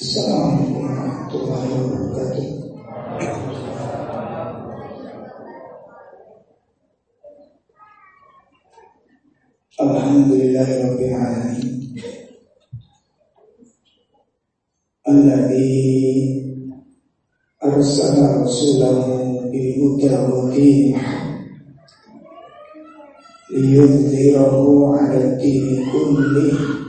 Assalamualaikum warahmatullahi wabarakatuh. Alhamdulillahirabbil alamin. Rasulahu bil huda wa dinil liyudhhirahu 'ala dini kullih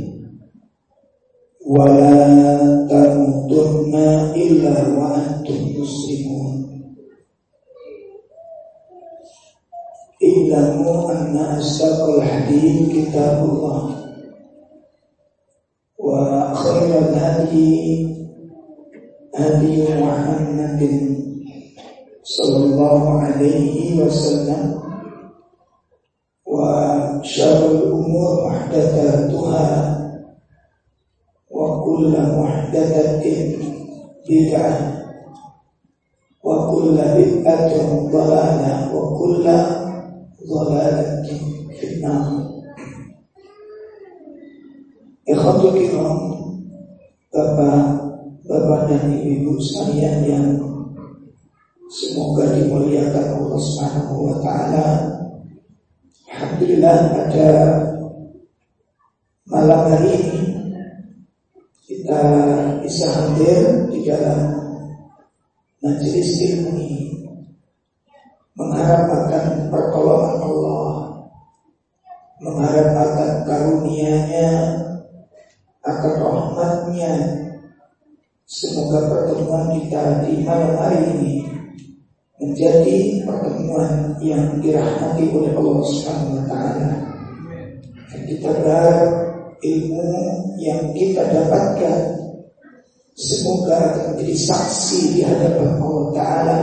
ولا تموتن إلا وأنتم مسلمون. اعلموا أن أصدق الحديث كتاب الله. وخير الهدي هدي محمد صلى الله عليه وسلم. وشر الأمور محدثاتها وكل محدثة بدعة وكل بدعة ضلالة وكل ضلالة في النار Ikhwatul kiram Bapak Bapak dan Ibu sekalian yang Semoga dimuliakan Allah Subhanahu wa taala. Alhamdulillah pada malam hari ini kita bisa hadir di dalam majelis ilmu ini. Mengharapkan pertolongan Allah. Mengharapkan karunia-Nya akan rahmatnya. Semoga pertemuan kita di malam hari ini menjadi pertemuan yang dirahmati oleh Allah Subhanahu wa taala. Kita berharap ilmu yang kita dapatkan semoga menjadi saksi di hadapan Allah Taala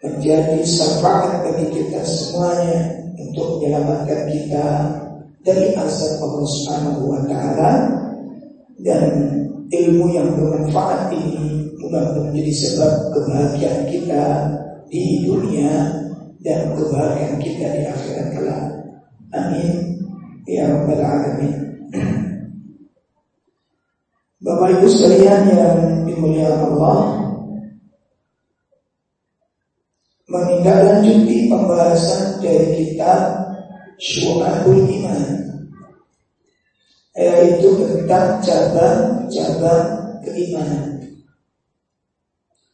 menjadi syafaat bagi kita semuanya untuk menyelamatkan kita dari azab Allah Subhanahu taala dan ilmu yang bermanfaat ini mudah-mudahan menjadi sebab kebahagiaan kita di dunia dan kebahagiaan kita di akhirat kelak. Amin ya rabbal alamin. Bapak Ibu sekalian yang dimuliakan Allah Menindaklanjuti pembahasan dari kitab Syu'abul Iman Yaitu tentang cabang-cabang keimanan.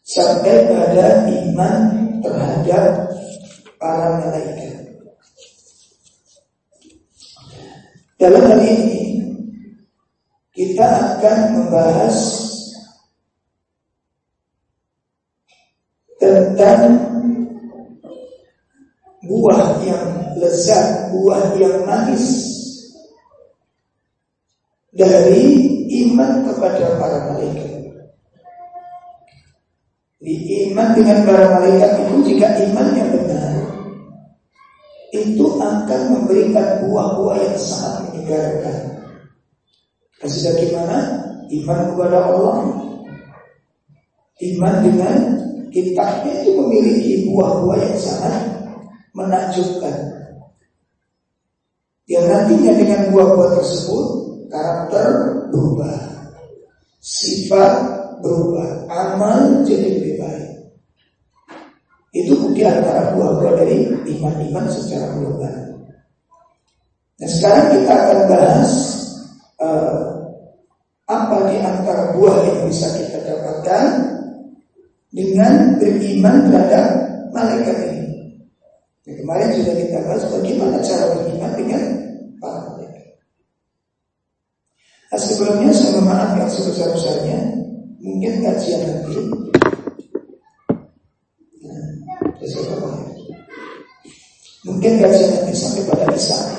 Sampai pada iman terhadap para malaikat. Dalam hal ini kita akan membahas tentang buah yang lezat, buah yang manis dari iman kepada para malaikat. Di iman dengan para malaikat itu jika iman yang benar itu akan memberikan buah-buah yang sangat menyegarkan. Kasih bagaimana? Iman kepada Allah? Iman dengan kitabnya itu memiliki buah-buah yang sangat menakjubkan. Yang nantinya dengan buah-buah tersebut Karakter berubah. Sifat berubah. Amal jadi lebih baik. Itu di antara buah-buah dari iman-iman secara global. Nah sekarang kita akan bahas uh, apa di antara buah yang bisa kita dapatkan dengan beriman terhadap malaikat ini. Nah, kemarin sudah kita bahas bagaimana cara beriman dengan para malaikat. Nah, sebelumnya saya mohon maaf yang sebesar-besarnya mungkin kajian nanti. Nah, mungkin kajian nanti sampai pada bisa.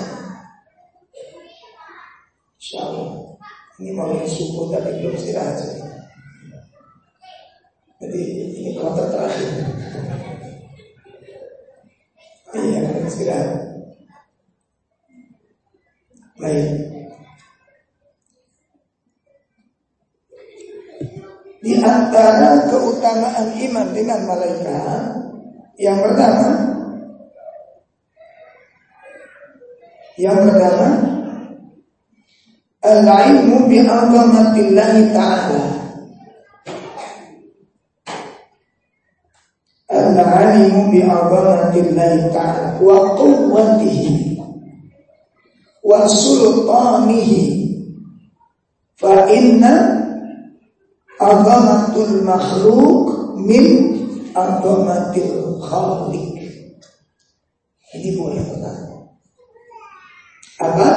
Yang pertama al-ilmu bi azamatillahi ta'ala al-ilmu bi azamatillahi ta'ala wa quwwatihi wa sultanihi fa inna Agamatul makhluk min agamatil khalik. Ini boleh pertama. Apa?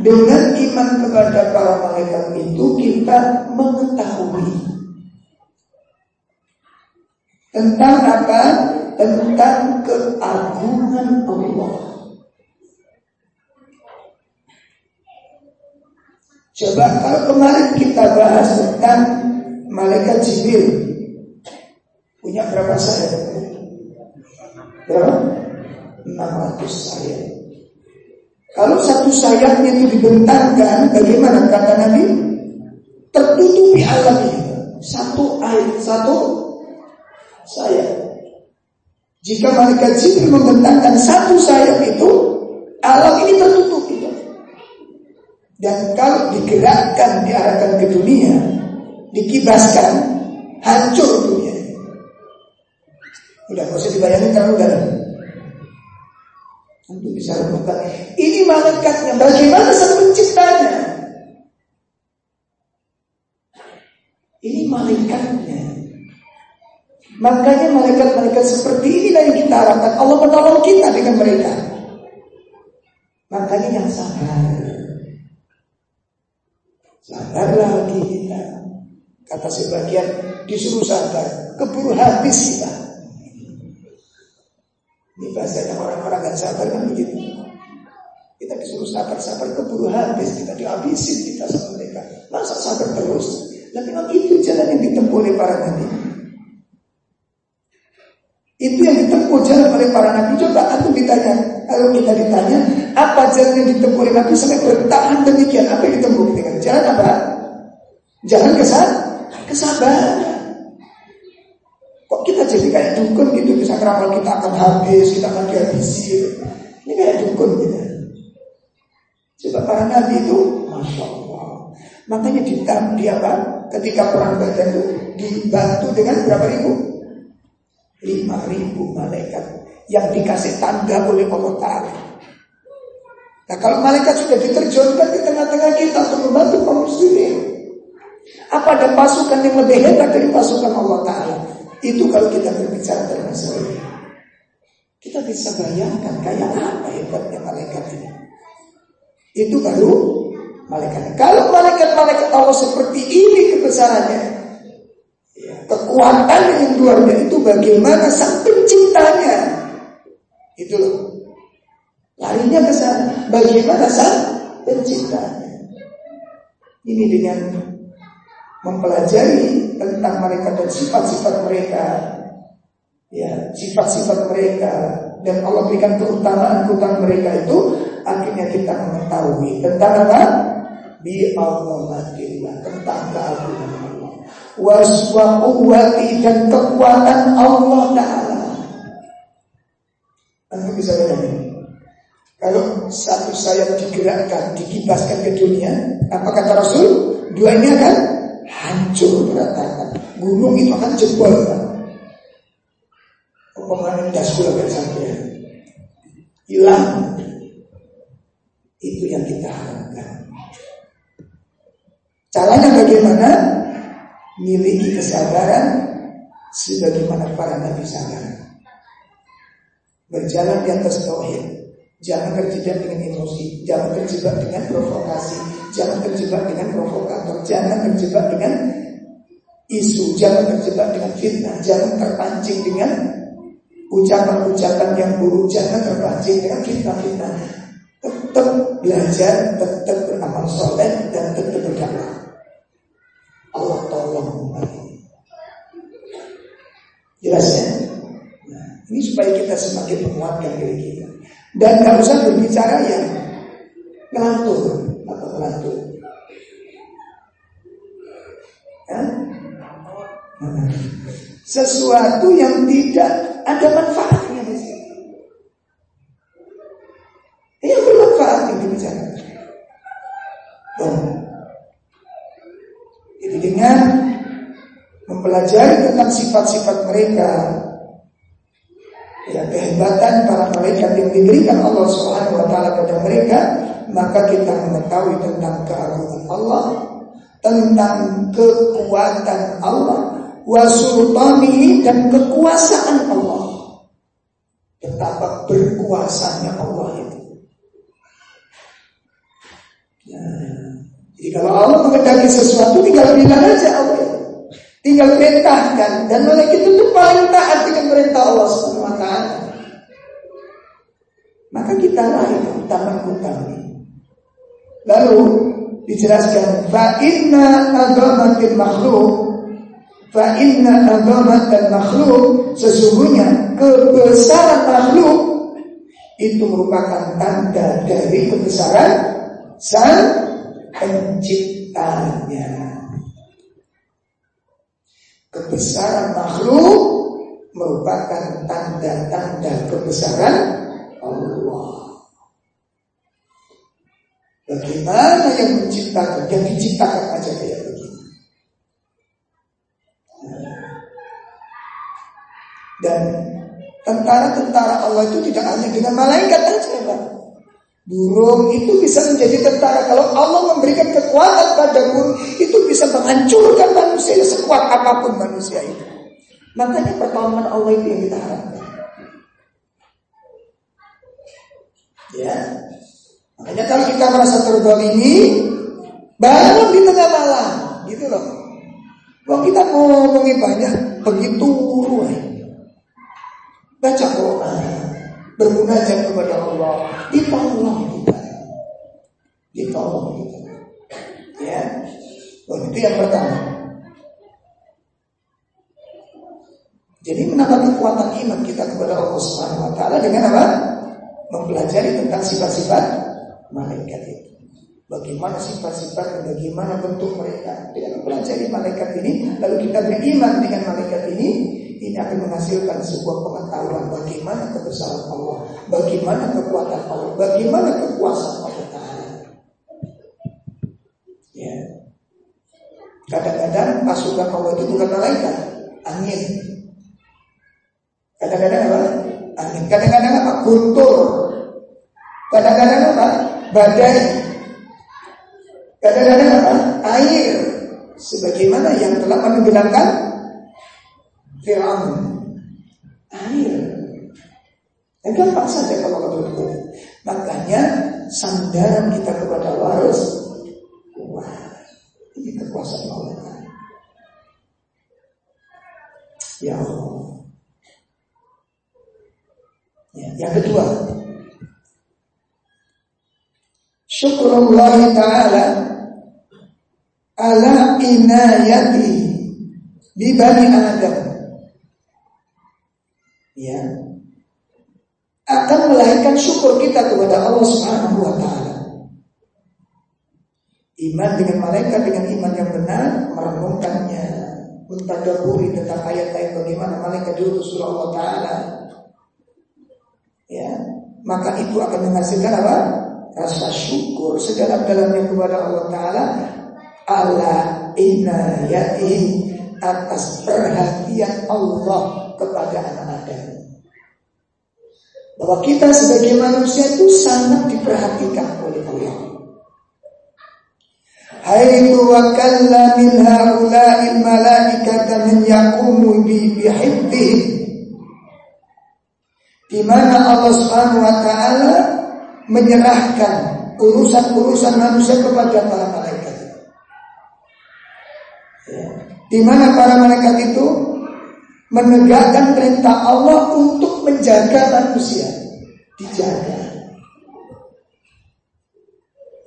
Dengan iman kepada para malaikat itu kita mengetahui tentang apa? Tentang keagungan Allah. Coba kalau kemarin kita bahas tentang malaikat Jibril punya berapa sayap? Berapa? 600 sayap. Kalau satu sayapnya itu dibentangkan, bagaimana kata Nabi? Tertutupi alam ini. Satu air, satu sayap. Jika malaikat Jibril membentangkan satu sayap itu, alam ini tertutup itu. Dan kalau digerakkan, diarahkan ke dunia, dikibaskan, hancur dunia. Udah, gak usah dibayangin terlalu dalam. Untuk bisa lakukan. Ini malaikatnya, bagaimana sang penciptanya? Ini malaikatnya. Makanya malaikat-malaikat seperti ini yang kita harapkan. Allah menolong kita dengan mereka. Makanya yang sabar. Sabarlah kita. Kata sebagian disuruh sabar, keburu habis kita. Ini bahasanya orang-orang gak sabar kan begitu. Kita disuruh sabar-sabar keburu habis kita dihabisin kita sama mereka. Masa sabar terus? Dan memang itu jalan yang ditempuh oleh para nabi. Itu yang ditempuh jalan oleh para nabi. Coba aku ditanya, kalau kita ditanya, apa jalan yang ditempuh oleh nabi sampai bertahan demikian? Apa yang ditempuh? Dengan jalan apa? Jalan kesal kesabaran. Kok kita jadi kayak dukun gitu bisa keramal kita akan habis, kita akan dihabisi. Ini kayak dukun gitu. Coba para nabi itu, masya Allah. Makanya di, di apa? Ketika perang Badar itu dibantu dengan berapa ribu? Lima ribu malaikat yang dikasih tanda oleh Allah Taala. Nah kalau malaikat sudah diterjunkan di tengah-tengah kita untuk membantu kaum muslimin, apa ada pasukan yang lebih hebat dari pasukan Allah Ta'ala? Itu kalau kita berbicara tentang masalah. Kita bisa bayangkan kayak apa hebatnya malaikat ini. Itu baru malaikat. Kalau malaikat-malaikat Allah seperti ini kebesarannya, ya, kekuatan yang luar biasa itu bagaimana sang penciptanya. Itu loh. Larinya ke sana. Bagaimana sang penciptanya. Ini dengan mempelajari tentang mereka dan sifat-sifat mereka. Ya sifat-sifat mereka. Dan Allah berikan keutamaan-keutamaan mereka itu akhirnya kita mengetahui tentang apa? Bi Allahatillah tentang keagungan Allah. Waswati dan kekuatan Allah Taala. Anda bisa bayangin. Kalau satu sayap digerakkan, dikibaskan ke dunia, apa kata Rasul? Dua ini akan hancur berantakan. Gunung itu akan jebol. Pemahaman daskul akan sampai hilang. Itu yang kita harapkan. Caranya bagaimana? Miliki kesabaran sebagaimana para nabi sabar. Berjalan di atas tauhid. Jangan terjebak dengan emosi, jangan terjebak dengan provokasi, Jangan terjebak dengan provokator Jangan terjebak dengan isu Jangan terjebak dengan fitnah Jangan terpancing dengan ucapan-ucapan yang buruk Jangan terpancing dengan fitnah-fitnah Tetap belajar Tetap beramal soleh Dan tetap berdakwah Allah tolong umat Jelas ya? Nah, ini supaya kita semakin menguatkan diri kita. Dan nggak usah berbicara yang ngelantur atau ngelantur. Ya? Sesuatu yang tidak ada manfaatnya di sini. Yang bermanfaat yang dibicarakan. Jadi dengan mempelajari tentang sifat-sifat mereka, kehebatan para malaikat yang diberikan Allah Subhanahu wa taala kepada mereka, maka kita mengetahui tentang keagungan Allah, tentang kekuatan Allah, wasultani dan kekuasaan Allah. Betapa berkuasanya Allah itu. Ya. Jadi kalau Allah mengendaki sesuatu tinggal bilang aja Allah. Tinggal perintahkan dan malaikat itu paling taat dengan perintah Allah Subhanahu. Maka kita lah yang utama utama. Lalu dijelaskan fa inna agamatil makhluk fa inna agamatil makhluk sesungguhnya kebesaran makhluk itu merupakan tanda dari kebesaran sang penciptanya. Kebesaran makhluk merupakan tanda-tanda kebesaran Allah. Bagaimana yang menciptakan? Yang diciptakan aja kayak begini. Dan tentara-tentara Allah itu tidak hanya dengan malaikat saja, Pak. Burung itu bisa menjadi tentara Kalau Allah memberikan kekuatan pada burung Itu bisa menghancurkan manusia Sekuat apa pun manusia itu Makanya pertolongan Allah itu yang kita harapkan Ya Makanya kalau kita merasa ini Bangun di tengah malam Gitu loh Kalau kita ngomongin banyak Begitu ruai Baca Quran bermunajat kepada Allah, ditolong kita. Ditolong kita. Ya. Oh, itu yang pertama. Jadi menambah kekuatan iman kita kepada Allah Subhanahu wa dengan apa? Mempelajari tentang sifat-sifat malaikat itu. Bagaimana sifat-sifat dan bagaimana bentuk mereka Dengan mempelajari malaikat ini Lalu kita beriman dengan malaikat ini Ini akan menghasilkan sebuah pengetahuan Bagaimana kebesaran Allah Bagaimana kekuatan Allah Bagaimana kekuasaan Allah Ta'ala Ya Kadang-kadang pasukan Allah itu bukan malaikat Angin Kadang-kadang apa? Angin Kadang-kadang apa? Guntur Kadang-kadang apa? Badai Kadang-kadang apa? Air sebagaimana yang telah menenggelamkan Fir'aun. Air. Dan gampang saja kalau betul-betul. Makanya sandaran kita kepada harus kuat. Ini kekuasaan Allah. Ya Allah. Ya, yang kedua, syukurullah ta'ala ala inayati di bani Adam ya akan melahirkan syukur kita kepada Allah Subhanahu wa taala. Iman dengan malaikat dengan iman yang benar merenungkannya, mentadaburi tentang ayat-ayat bagaimana malaikat diutus oleh Allah taala. Ya, maka itu akan menghasilkan apa? Rasa syukur sedalam-dalamnya kepada Allah Ta'ala. Ala inayati atas perhatian Allah kepada anak Adam. Bahwa kita sebagai manusia itu sangat diperhatikan oleh Allah. Haitsu wa kalla min haula'il malaikata min yaqumu bi bihibdihim di mana Allah Subhanahu wa taala menyerahkan urusan-urusan manusia kepada para malaikat. Ya. Di mana para malaikat itu menegakkan perintah Allah untuk menjaga manusia, dijaga.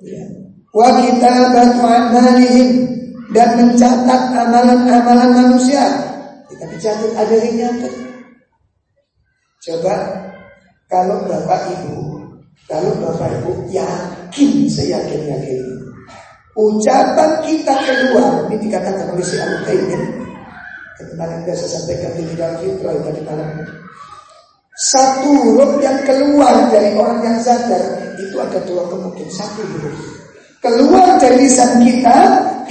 Ya. Wa kitabatu amalihim dan mencatat amalan-amalan manusia. Kita dicatat ada yang nyatet. Coba kalau bapak ibu, kalau bapak ibu yakin, saya yakin yakin, ucapan kita keluar ini dikatakan oleh si Abu Taimin. Kemarin saya sampaikan di dalam fitrah tadi malam. Satu huruf yang keluar dari orang yang sadar itu ada dua kemungkinan. Satu huruf keluar dari lisan kita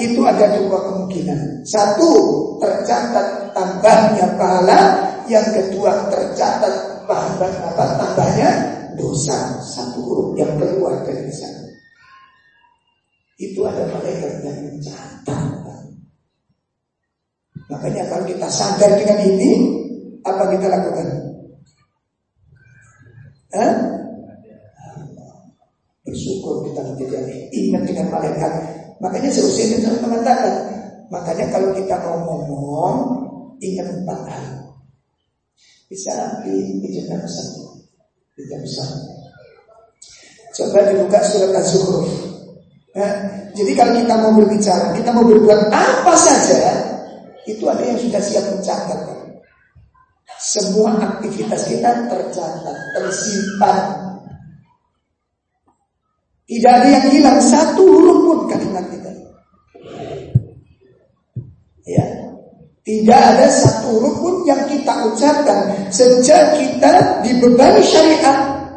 itu ada dua kemungkinan. Satu tercatat tambahnya pahala, yang kedua tercatat bahan apa tambahnya dosa satu huruf yang keluar dari sana. Itu ada malaikat yang mencatat. Makanya kalau kita sadar dengan ini, apa kita lakukan? Hah? Bersyukur kita tidak ingat dengan malaikat. Makanya seusia itu mengatakan, makanya kalau kita mau ngomong, ingat empat hal. Bisa di meja Meja besar. Coba dibuka surat Az-Zukhruf. Ya, jadi kalau kita mau berbicara, kita mau berbuat apa saja, itu ada yang sudah siap mencatat. Semua aktivitas kita tercatat, tersimpan. Tidak ada yang hilang satu huruf pun kalimat kita. Ya, tidak ada satu huruf pun yang kita ucapkan sejak kita dibebani syariat,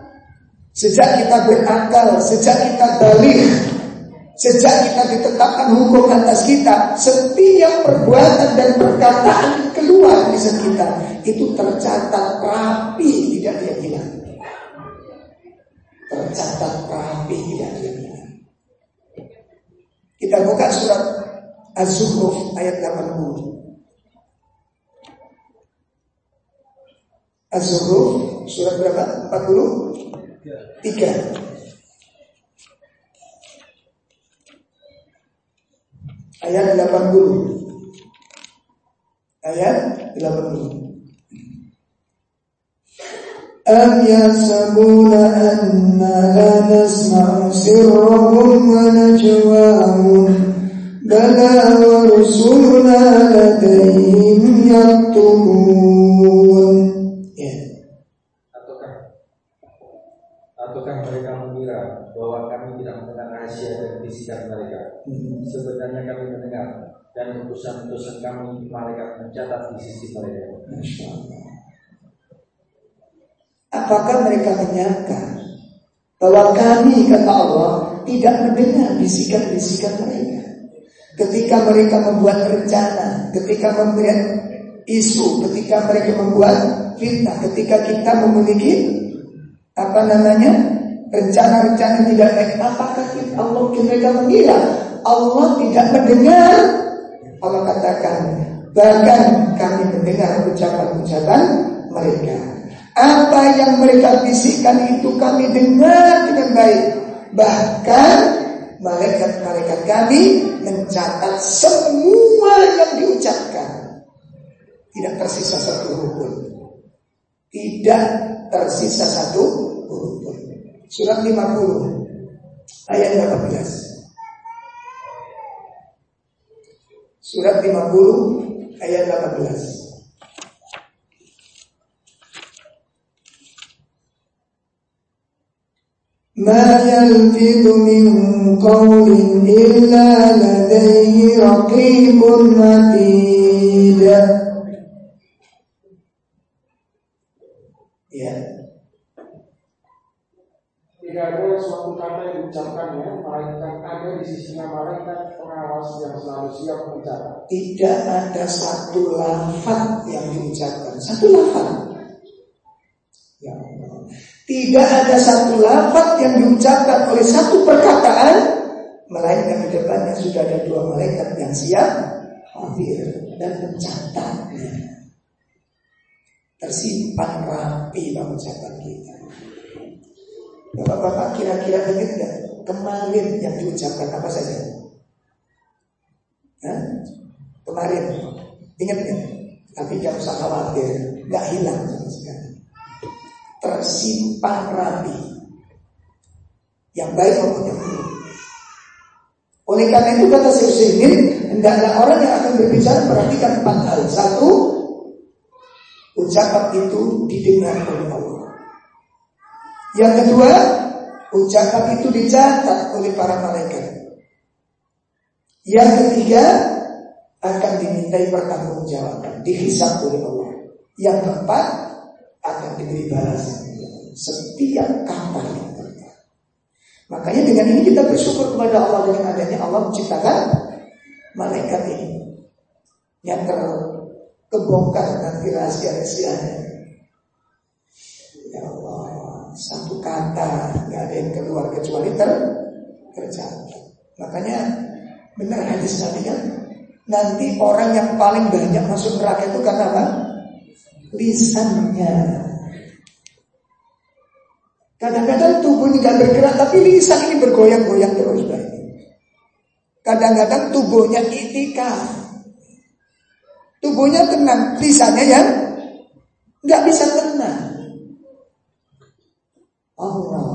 sejak kita berakal, sejak kita balik, sejak kita ditetapkan hukum atas kita, setiap perbuatan dan perkataan keluar di kita itu tercatat rapi, tidak dia hilang. Tercatat rapi, tidak dia hilang. Kita buka surat Az-Zukhruf ayat 80. Az-Zuhruf surat berapa? 43. Ayat 80. Ayat 80. أم يحسبون أنا لا نسمع سرهم ونجواهم بلى ورسلنا لديهم يكتبون bisikan mereka. Hmm. Sebenarnya kami mendengar dan utusan-utusan kami malaikat mencatat di sisi mereka. Apakah mereka menyangka bahwa kami kata Allah tidak mendengar bisikan-bisikan mereka? Ketika mereka membuat rencana, ketika membuat isu, ketika mereka membuat fitnah, ketika kita memiliki apa namanya rencana-rencana tidak baik apakah Allah mereka mengira Allah tidak mendengar. Allah katakan bahkan kami mendengar ucapan-ucapan mereka. Apa yang mereka bisikkan itu kami dengar dengan baik. Bahkan malaikat-malaikat kami mencatat semua yang diucapkan. Tidak tersisa satu huruf tidak tersisa satu Surat 50 ayat 18. Surat 50 ayat 18. ما يلفظ من قول إلا لديه رقيب عتيد tidak ada suatu kata yang diucapkannya, melainkan ada di sisinya malaikat pengawas yang selalu siap mencatat. Tidak ada satu lafaz yang diucapkan, satu lafaz. Ya Tidak ada satu lafaz yang diucapkan oleh satu perkataan, melainkan di depannya sudah ada dua malaikat yang siap hadir dan mencatatnya. Tersimpan rapi dalam ucapan kita. Bapak-bapak kira-kira ingat nggak kemarin yang diucapkan apa saja? Hah? Kemarin ingat nggak? Tapi jangan usah khawatir, nggak hilang. Tersimpan rapi. Yang baik maupun yang buruk. Oleh karena itu kata Syekh hendaklah orang yang akan berbicara perhatikan empat hal. Satu, Ucapan itu didengar oleh Allah. Yang kedua, ucapan itu dicatat oleh para malaikat. Yang ketiga, akan dimintai pertanggungjawaban, dihisap oleh Allah. Yang keempat, akan diberi balasan setiap kapal yang terbang. Makanya dengan ini kita bersyukur kepada Allah dengan adanya Allah menciptakan malaikat ini yang terkebongkar nanti rahasia-rahasianya. Ya Allah, satu kata nggak ada yang keluar kecuali ter. Makanya benar hadis Nabi kan nanti orang yang paling banyak masuk neraka itu karena apa? Lisannya. Kadang-kadang tubuh ini nggak bergerak tapi lisan ini bergoyang-goyang terus Kadang-kadang tubuhnya itikaf Tubuhnya tenang, lisannya yang nggak bisa tenang. Allah.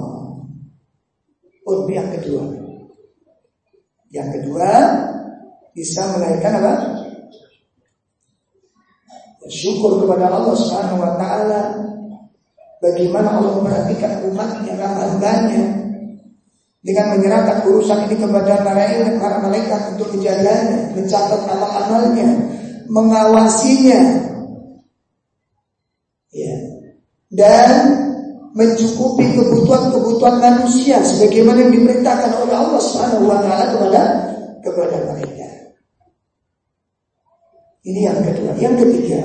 Oh, yang kedua. Yang kedua bisa melahirkan apa? Syukur kepada Allah Subhanahu wa taala bagaimana Allah memperhatikan umatnya dan hambanya dengan menyerahkan urusan ini kepada malaikat para malaikat untuk menjaganya, mencatat amal-amalnya, mengawasinya ya dan mencukupi kebutuhan-kebutuhan manusia sebagaimana yang diperintahkan oleh Allah Subhanahu wa taala kepada kepada mereka. Ini yang kedua. Yang ketiga,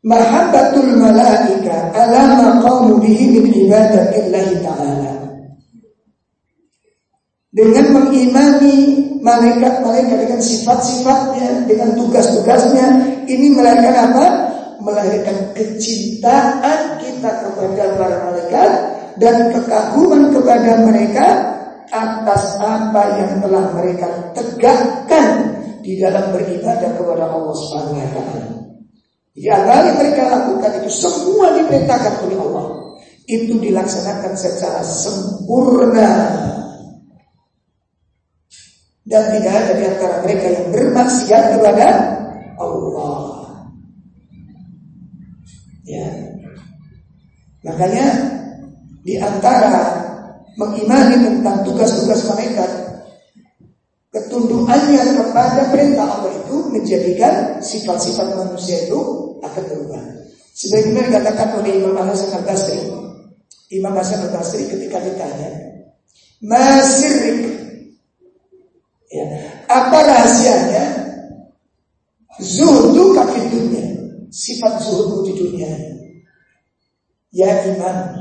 Mahabbatul malaika ala maqamu bihi min ibadatillahi ta'ala dengan mengimani malaikat-malaikat dengan sifat-sifatnya, dengan tugas-tugasnya, ini melahirkan apa? Melahirkan kecintaan kita kepada para malaikat dan kekaguman kepada mereka atas apa yang telah mereka tegakkan di dalam beribadah kepada Allah Subhanahu wa taala. Jadi apa yang mereka lakukan itu semua diperintahkan oleh Allah. Itu dilaksanakan secara sempurna dan tidak ada di antara mereka yang bermaksiat kepada Allah. Ya. Makanya di antara mengimani tentang tugas-tugas malaikat ketundukannya kepada perintah Allah itu menjadikan sifat-sifat manusia itu akan berubah. Sebagaimana dikatakan oleh Imam Hasan Al Basri, Imam Hasan Al Basri ketika ditanya, Masir Ya. Apa rahasianya? Zuhdu kaki dunia. Sifat zuhdu di dunia. Ya iman.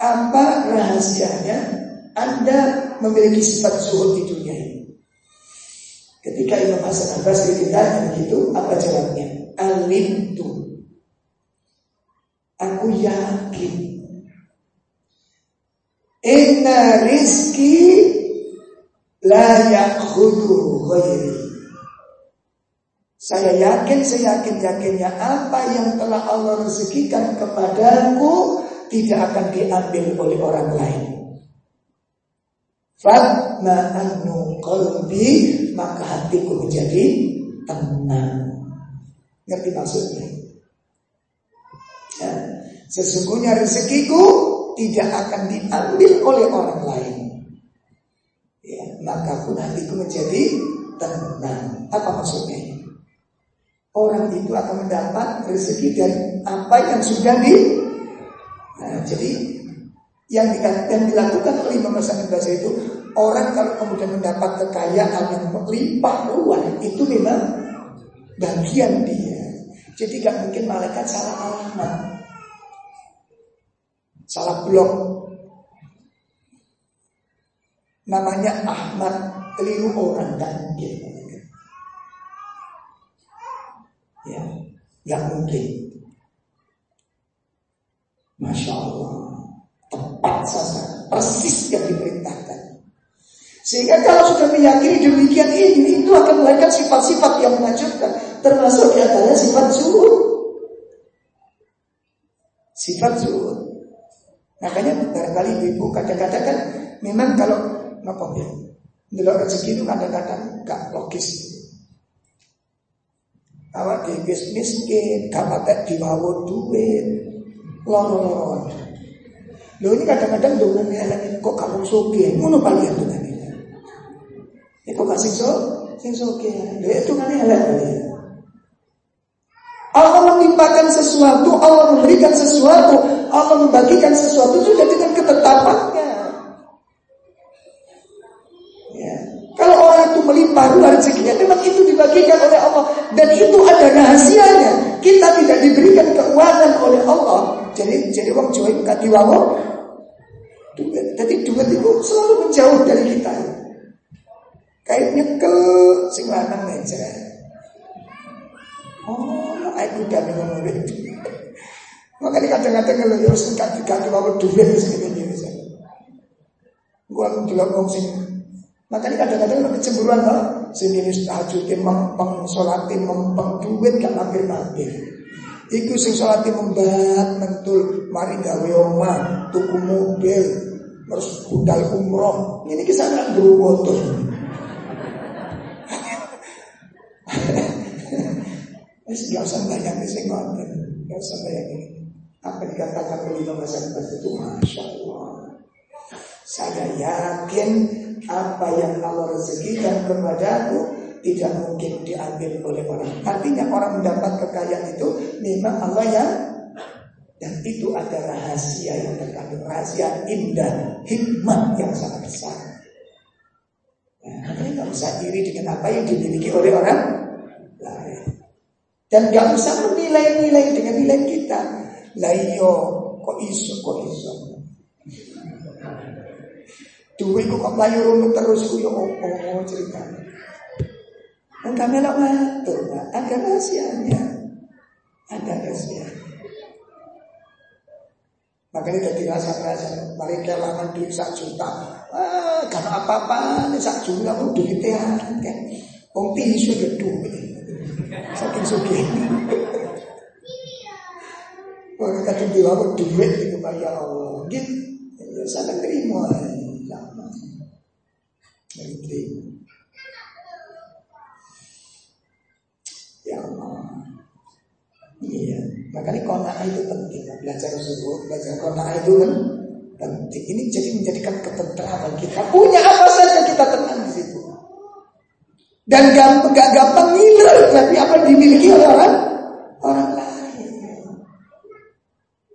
Apa rahasianya Anda memiliki sifat zuhud di dunia? Ketika Imam Hasan Al-Basri ditanya begitu, apa jawabnya? Alim tu. Aku yakin. Inna rizki la ghairi. Saya yakin, saya yakin-yakinnya apa yang telah Allah rezekikan kepadaku tidak akan diambil oleh orang lain. Fatma annu qalbi maka hatiku menjadi tenang. Ngerti maksudnya? Ya. Sesungguhnya rezekiku tidak akan diambil oleh orang lain maka pun hatiku menjadi tenang. Apa maksudnya? Orang itu akan mendapat rezeki dari apa yang sudah di nah, jadi yang, yang dilakukan oleh Imam Hasan Basri itu orang kalau kemudian mendapat kekayaan yang melimpah ruah itu memang bagian dia. Jadi gak mungkin malaikat salah alamat, salah blok, namanya Ahmad keliru orang tak mungkin. Ya nggak mungkin. Masya Allah tepat saja persis yang diperintahkan. Sehingga kalau sudah meyakini demikian ini itu akan melahirkan sifat-sifat yang mengajubkan termasuk di antaranya sifat zuhud. Sifat zuhud. Makanya barangkali ibu kadang-kadang kan memang kalau Napa ya? Delok rezeki itu kadang-kadang gak logis. Awak di miskin, gak patek diwawo duit, loro-loro. Lho ini kadang-kadang dengan elek kok kamu soge, ngono paling ini. Ya kok gak sing so, sing soge. Lho itu kan elek Allah menimpakan sesuatu, Allah memberikan sesuatu, Allah membagikan sesuatu sudah dengan ketetapannya. Kalau itu ruah rezekinya memang itu dibagikan oleh Allah dan itu ada rahasianya. Kita tidak diberikan keuangan oleh Allah. Jadi jadi wong Jawa itu diwawo duit. Jadi duit itu selalu menjauh dari kita. Kayak nyekel sing lanang aja. Oh, aku udah minum duit. Makanya kadang-kadang kalau harus ganti-ganti wawo duit segini misalnya. Gua ngomong sing Makanya kadang-kadang lebih cemburuan loh. Sini tahajudin mempeng, sholatin mempeng, duit gak mampir-mampir. Iku sing sholatin membat, mentul, mari gawe oma, tuku mobil, terus budal umroh. Ini kisah gak beruwoto. Wis gak usah banyak sing ngoten. Gak usah banyak ini. Apa dikatakan oleh Imam Hasan itu Masya Allah. Saya yakin apa yang Allah rezekikan kepadaku tidak mungkin diambil oleh orang. Artinya orang mendapat kekayaan itu memang Allah yang dan itu ada rahasia yang terkandung rahasia indah, hikmah yang sangat besar. Nah, nggak usah iri dengan apa yang dimiliki oleh orang lain. Dan nggak usah menilai-nilai dengan nilai kita. Layo, iya, kok iso, kok iso. Duit kok melayu runut terus ku yo opo ceritanya. Enggak melok ngatur, ada rahasianya. Ada rahasia. Makanya jadi rasa-rasa Mari kelangan duit sak juta. Ah, Karena apa-apa Sak juta pun duitnya kan Om tisu ya duit Saking suki Orang kata dia duit itu Ya Allah. Gitu. Ya saya terima Menteri. Ya Allah. Iya, makanya kona itu penting. Belajar subuh, belajar kona itu kan penting. Ini jadi menjadikan ketentraman kita. Punya apa saja kita tenang di situ. Dan gampang, gak gampang ngiler, tapi apa dimiliki oleh orang orang lain.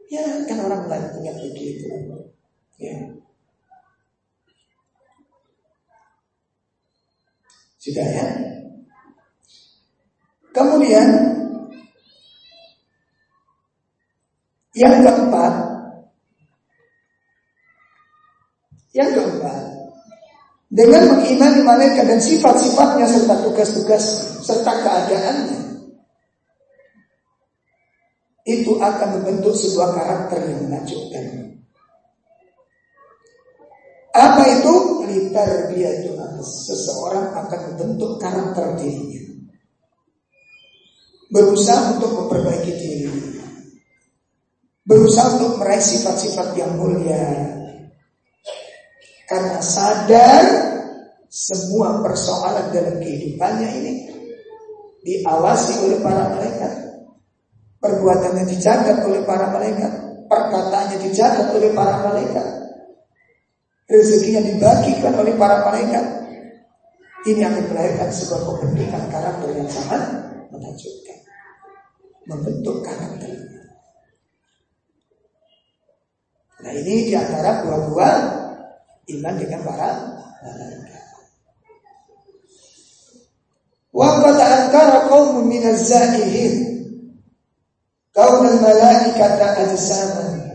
Ya kan orang lain punya begitu. Ya. Sudah ya? Kemudian yang keempat, yang keempat, dengan mengimani malaikat dan sifat-sifatnya serta tugas-tugas serta keadaannya, itu akan membentuk sebuah karakter yang menakjubkan. Apa dia itu seseorang akan membentuk karakter dirinya. Berusaha untuk memperbaiki diri. Berusaha untuk meraih sifat-sifat yang mulia. Karena sadar semua persoalan dalam kehidupannya ini diawasi oleh para malaikat. Perbuatannya dijaga oleh para malaikat. Perkataannya dijaga oleh para malaikat rezekinya dibagikan oleh para malaikat. Ini akan melahirkan sebuah pembentukan karakter yang sangat menakjubkan. Membentuk karakter. Nah ini di antara buah-buah iman dengan para malaikat. Wa qad ankara qaumun min az-za'ihin kaunal malaikata ajsaman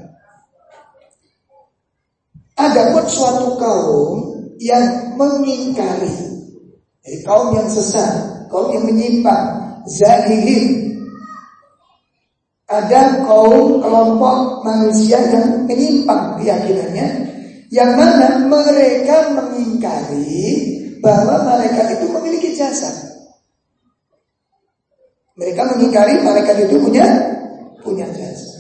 ada pun suatu kaum yang mengingkari. Eh, Kaum yang sesat Kaum yang menyimpang Zahilin Ada kaum kelompok manusia yang menyimpang keyakinannya Yang mana mereka mengingkari Bahwa mereka itu memiliki jasa Mereka mengingkari mereka itu punya Punya jasa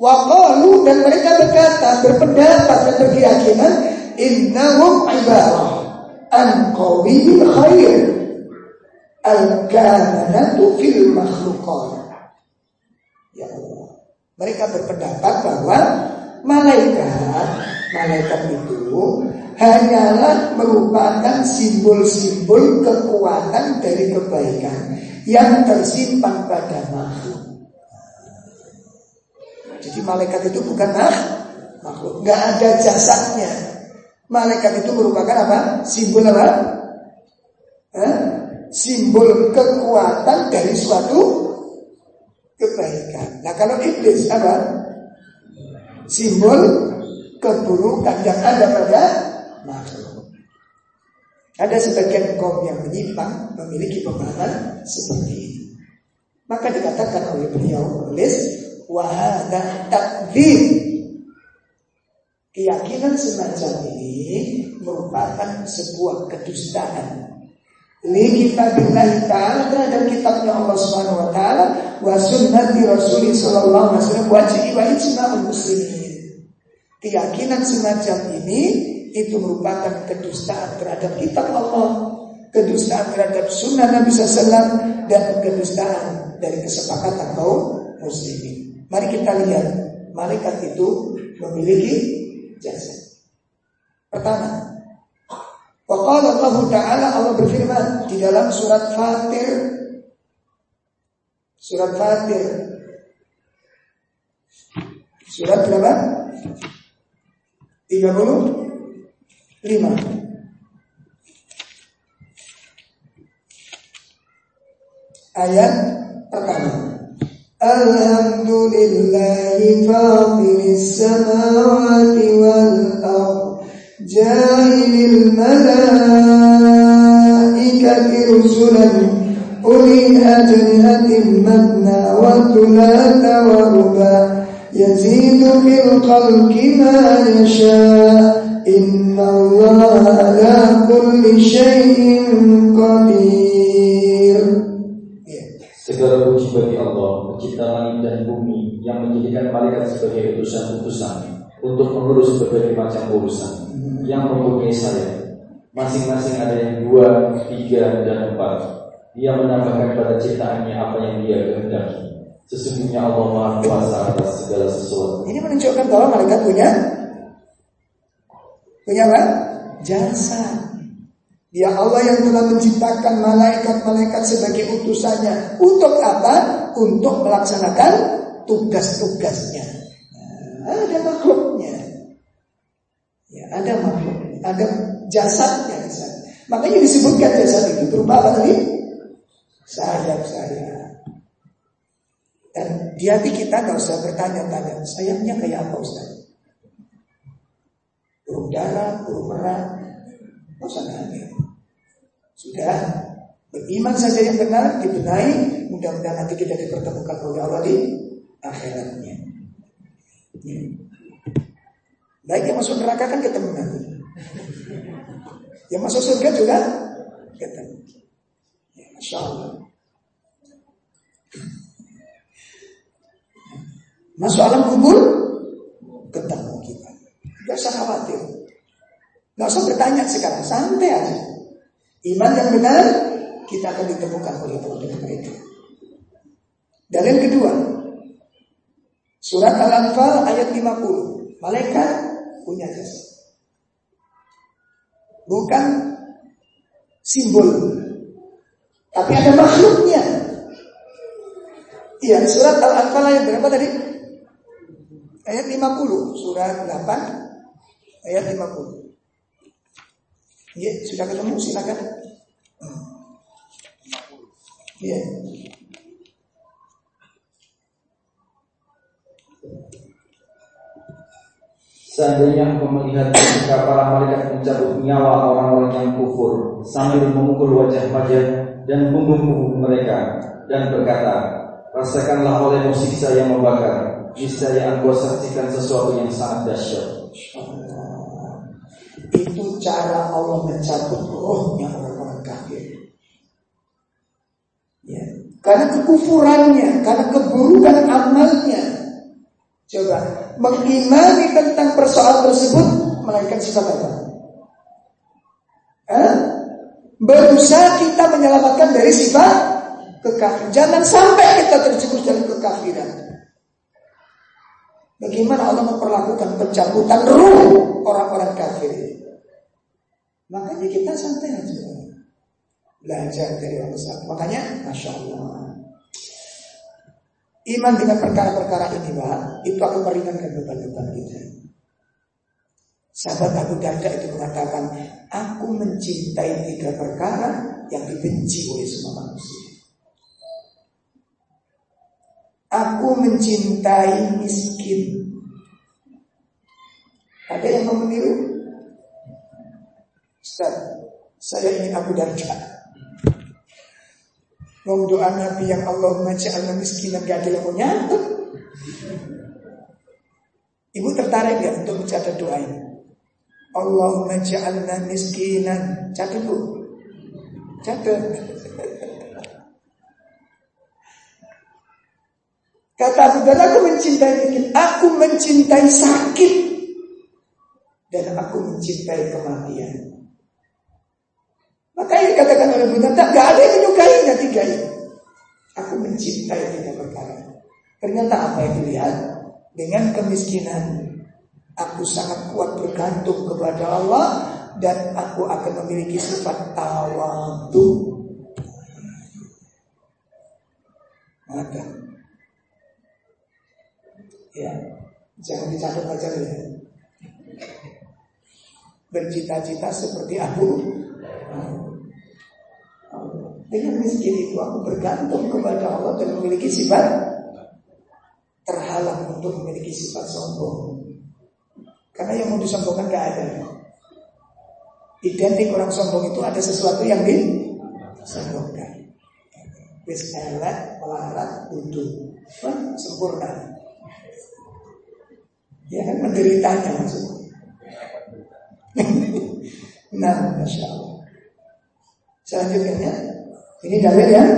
Waqalu dan mereka berkata, berpendapat dan berkeyakinan innahum ibarah an qawil khair al-kamanatu fil makhluqat. Ya Allah. Mereka berpendapat bahwa malaikat malaikat itu hanyalah merupakan simbol-simbol kekuatan dari kebaikan yang tersimpan pada makhluk. Jadi malaikat itu bukan makhluk, nggak ada jasadnya. Malaikat itu merupakan apa? Simbol apa? Eh? Simbol kekuatan dari suatu kebaikan. Nah kalau iblis apa? Simbol keburukan yang ada pada makhluk. Ada sebagian kaum yang menyimpang memiliki pemahaman seperti ini. Maka dikatakan oleh beliau menulis wahada takdir. Keyakinan semacam ini merupakan sebuah kedustaan. Li kitabillah ta'ala terhadap kitabnya Allah Subhanahu wa taala wa sunnati Rasul sallallahu alaihi wasallam wa ijma'ul muslimin. Keyakinan semacam ini itu merupakan kedustaan terhadap kitab Allah, kedustaan terhadap sunnah Nabi SAW dan kedustaan dari kesepakatan kaum muslimin. Mari kita lihat malaikat itu memiliki jasa. Pertama, Waqala Allah Ta'ala Allah berfirman di dalam surat Fatir Surat Fatir Surat berapa? 30 lima. Ayat pertama. الحمد لله فاطر السماوات والأرض جاهل الملائكة رسلا أولي أجنحة مثنى وثلاث ورباع يزيد في الخلق ما يشاء إن الله على كل شيء قدير. Segala puji bagi Allah pencipta langit dan bumi yang menjadikan malaikat sebagai utusan-utusan untuk mengurus berbagai macam urusan yang mempunyai saya. Masing-masing ada yang dua, tiga, dan empat. Dia menambahkan pada ciptaannya apa yang dia kehendaki. Sesungguhnya Allah Maha Kuasa atas segala sesuatu. Ini menunjukkan bahwa malaikat punya Punya apa? Jasa. Dia Allah yang telah menciptakan malaikat-malaikat sebagai utusannya. Untuk apa? Untuk melaksanakan tugas-tugasnya. Nah, ada makhluknya. Ya, ada makhluknya. Ada jasadnya sana. Makanya disebutkan jasad itu berupa apa tadi? Sayap-sayap. Dan di hati kita nggak usah bertanya-tanya, sayapnya kayak apa Ustaz? burung darah, burung merah. Oh nanya. Sudah beriman saja yang benar, dibenahi, mudah-mudahan nanti kita dipertemukan oleh Allah di akhiratnya. Ya. Baik yang masuk neraka kan ketemu nanti. Yang masuk surga juga ketemu. Ya, Masya Allah. Masuk alam kubur ketemu kita. Gak usah khawatir. Gak usah bertanya sekarang, santai aja. Iman yang benar kita akan ditemukan oleh dengan. Dan yang kedua, surat Al-Anfal ayat 50. Malaikat punya jasa. Bukan simbol. Tapi ada makhluknya. Iya, surat Al-Anfal ayat berapa tadi? Ayat 50, surat 8 ayat 50. Ya, sudah ketemu silakan. Ya. Seandainya engkau melihat ketika para malaikat mencabut nyawa orang-orang yang kufur sambil memukul wajah-wajah dan punggung-punggung mereka dan berkata, rasakanlah olehmu siksa yang membakar. Niscaya engkau saksikan sesuatu yang sangat dahsyat. Itu cara Allah mencabut rohnya orang-orang kafir. Ya. Karena kekufurannya, karena keburukan amalnya. Coba mengimani tentang persoalan tersebut melainkan sifat apa? Eh? Berusaha kita menyelamatkan dari sifat kekafiran. Jangan sampai kita terjerumus dalam kekafiran. Bagaimana Allah memperlakukan pencabutan ruh orang-orang kafir Makanya kita santai aja belajar dari Allah. Makanya, masya Allah. Iman dengan perkara-perkara ini, Pak, itu akan meringankan beban-beban kita. Sahabat Abu Darda itu mengatakan, aku mencintai tiga perkara yang dibenci oleh semua manusia. Aku mencintai miskin. Ada yang mau meniru? Ustaz, saya ingin Abu Darda. Mau doa Nabi yang Allah maja'alna miskinan gak nyantut. Ibu tertarik ya untuk mencatat doa ini? Allahumma ja'alna miskinan. Catat bu. Catat. Kata Abu aku mencintai miskin. Aku mencintai sakit. Dan aku mencintai kematian. Maka ini katakan oleh Buddha, tak ada yang menyukainya tiga ini. Aku mencintai tiga perkara. Ternyata apa yang dilihat? Dengan kemiskinan. Aku sangat kuat bergantung kepada Allah dan aku akan memiliki sifat tawadu. Maka Ya, jangan dicatat ya. Bercita-cita seperti aku. Dengan miskin itu aku bergantung kepada Allah dan memiliki sifat terhalang untuk memiliki sifat sombong. Karena yang mau disombongkan gak ada. Identik orang sombong itu ada sesuatu yang disombongkan. Wis elek, melarat. Sempurna. Ya kan menderitanya maksudnya. nah, masya Allah. Selanjutnya, ini dalil yang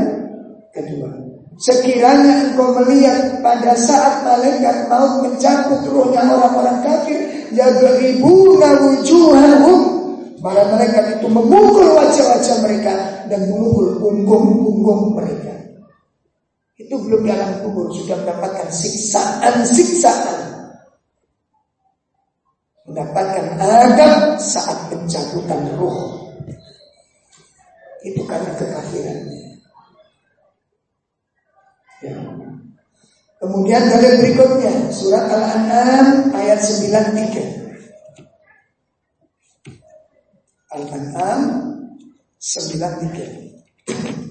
kedua. Sekiranya engkau melihat pada saat malaikat mau mencabut ruhnya orang-orang kafir, yadribuna wujuhahum, para malaikat itu memukul wajah-wajah mereka dan memukul punggung-punggung mereka. Itu belum dalam kubur sudah mendapatkan siksaan-siksaan mendapatkan adab saat pencabutan roh. Itu karena kekafirannya. Ya. Kemudian dalil berikutnya surat Al-An'am ayat 93. Al-An'am 93.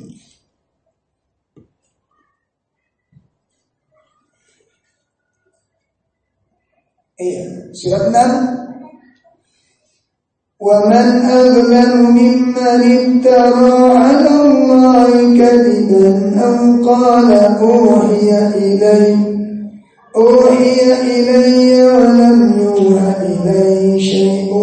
6 ومن أظلم ممن افترى على الله كذبا أو قال أوحي إلي أوحي إلي ولم يوحى إلي شيء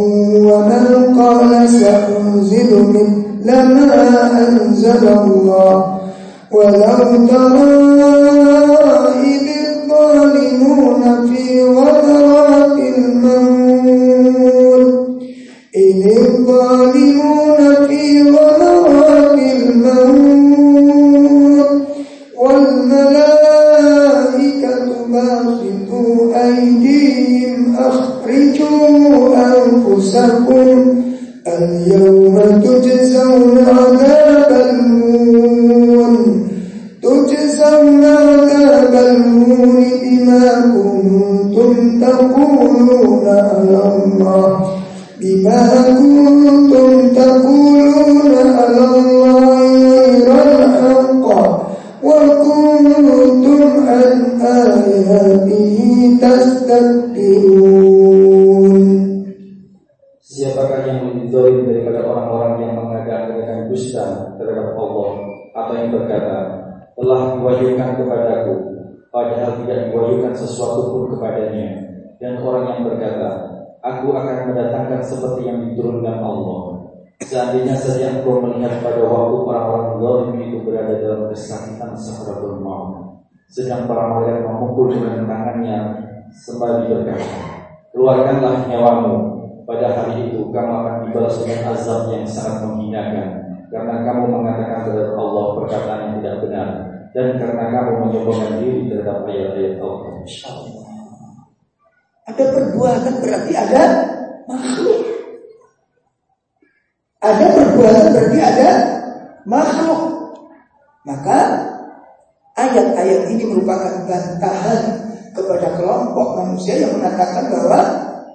ومن قال سأنزل مثل ما أنزل الله ولو ترى إذ الظالمون في غمرات المنون إن الظالمون تقولون على الله بما كنتم تقولون على الله غير الحق وكنتم عن آياته تستكبرون yang berkata aku akan mendatangkan seperti yang diturunkan Allah seandainya saja engkau melihat pada waktu orang-orang zalim itu berada dalam kesakitan sakratul maut sedang para malaikat memukul dengan tangannya sembari berkata keluarkanlah nyawamu Pada hari itu kamu akan dibalas dengan azab yang sangat menghinakan karena kamu mengatakan terhadap Allah perkataan yang tidak benar dan karena kamu menyombongkan diri terhadap ayat-ayat Allah. Ada perbuatan berarti ada makhluk. Ada perbuatan berarti ada makhluk. Maka ayat-ayat ini merupakan bantahan kepada kelompok manusia yang mengatakan bahwa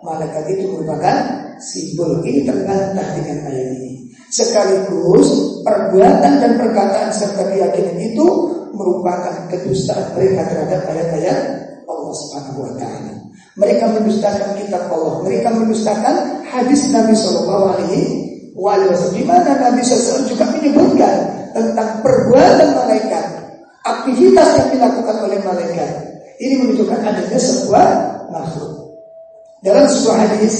malaikat itu merupakan simbol. Ini terbantah dengan ayat ini. Sekaligus perbuatan dan perkataan serta keyakinan itu merupakan kedustaan mereka terhadap ayat-ayat Allah Subhanahu wa taala. Mereka mendustakan kitab Allah, mereka mendustakan hadis Nabi Shallallahu alaihi wasallam. Di mana Nabi SAW juga menyebutkan tentang perbuatan malaikat, aktivitas yang dilakukan oleh malaikat. Ini menunjukkan adanya sebuah makhluk. Dalam sebuah hadis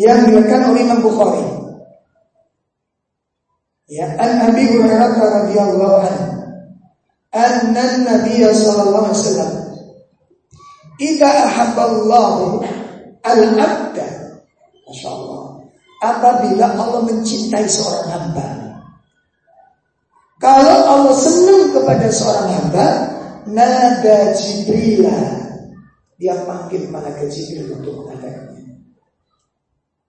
yang diriwayatkan oleh Imam Bukhari Ya, an Abi Hurairah radhiyallahu anhu anna Nabi sallallahu alaihi wasallam idza ahabballahu al-'abda masyaallah apabila Allah mencintai seorang hamba kalau Allah senang kepada seorang hamba nada Jibril dia panggil malaikat Jibril untuk menghadapnya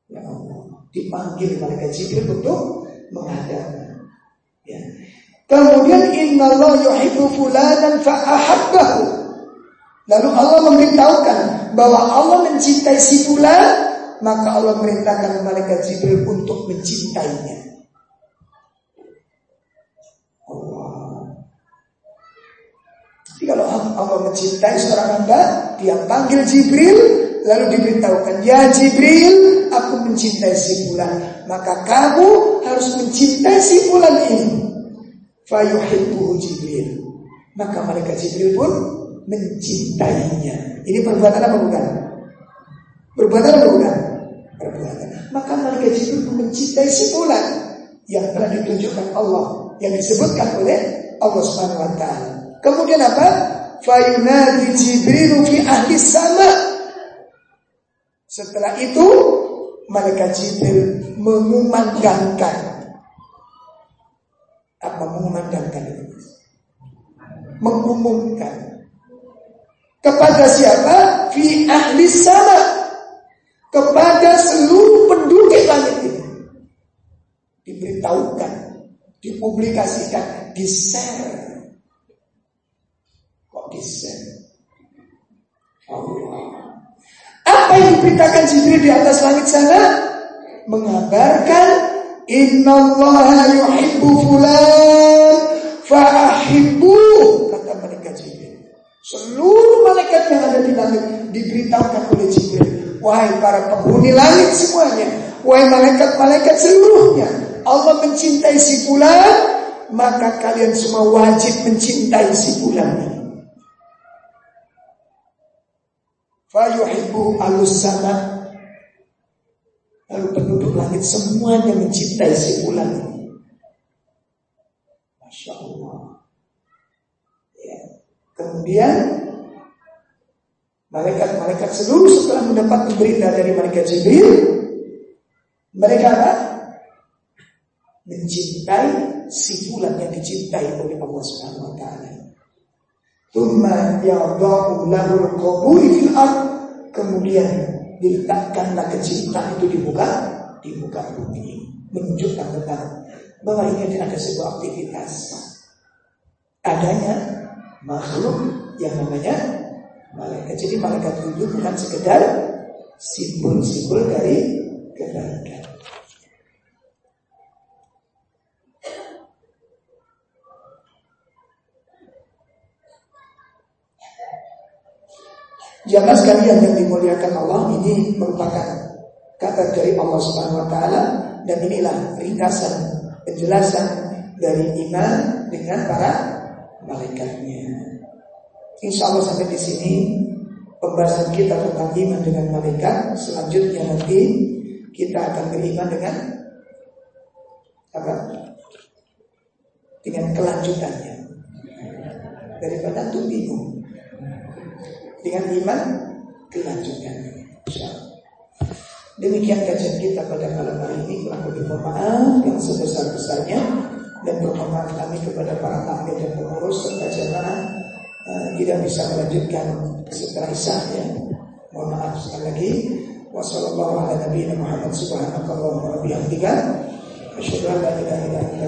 ya Allah dipanggil malaikat Jibril untuk menghadap. Ya. Kemudian Allah yuhibbu fulanan fa'ahabbahu. Lalu Allah memberitahukan bahwa Allah mencintai si fulan, maka Allah merintahkan malaikat Jibril untuk mencintainya. Jadi kalau Allah mencintai seorang hamba, dia panggil Jibril, lalu diberitahukan, "Ya Jibril, aku mencintai si fulan." maka kamu harus mencintai si bulan ini. Fayuhibbuhu Jibril. Maka malaikat Jibril pun mencintainya. Ini perbuatan apa bukan? Perbuatan apa bukan? Perbuatan. Maka malaikat Jibril mencintai si yang telah ditunjukkan Allah, yang disebutkan oleh Allah Subhanahu wa taala. Kemudian apa? Fayunadi Jibril fi ahli sama. Setelah itu malaikat Jibril mengumandangkan apa mengumandangkan itu mengumumkan kepada siapa? Fi ahli sama. Kepada seluruh penduduk langit ini. Diberitahukan dipublikasikan di share kok di share Allah. Apa yang diberitakan Jibril di atas langit sana? Mengabarkan Innallaha yuhibbu fulan fa'ahibbu kata malaikat Jibril. Seluruh malaikat yang ada di langit diberitahukan oleh Jibril. Wahai para penghuni langit semuanya, wahai malaikat-malaikat seluruhnya, Allah mencintai si fulan, maka kalian semua wajib mencintai si fulan ini. Fayuhibbu alus Lalu penduduk langit semuanya mencintai si bulan ini. Masya Allah. Ya. Kemudian malaikat-malaikat seluruh setelah mendapat berita dari malaikat Jibril, mereka apa? Mencintai si bulan yang dicintai oleh Allah Subhanahu wa taala. Tumma yadau lahul qabuli fil ard. Kemudian diletakkanlah kecintaan itu di muka di muka bumi menunjukkan tentang bahwa ini ada sebuah aktivitas adanya makhluk yang namanya malaikat. Jadi malaikat itu bukan sekedar simbol-simbol dari kebaikan. Jangan sekalian yang dimuliakan Allah ini merupakan kata dari Allah Subhanahu wa taala dan inilah ringkasan penjelasan dari iman dengan para malaikatnya. Insya Allah sampai di sini pembahasan kita tentang iman dengan malaikat. Selanjutnya nanti kita akan beriman dengan apa? Dengan kelanjutannya daripada tuh dengan iman kelanjutan. Insyaallah. Demikian kajian kita pada malam hari ini kurang lebih maaf yang sebesar-besarnya dan berhormat kami kepada para tamu dan pengurus serta jemaah uh, tidak bisa melanjutkan setelah isya Mohon maaf sekali lagi. Wassalamualaikum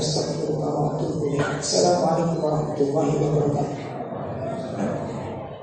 warahmatullahi wabarakatuh. Assalamualaikum warahmatullahi wabarakatuh.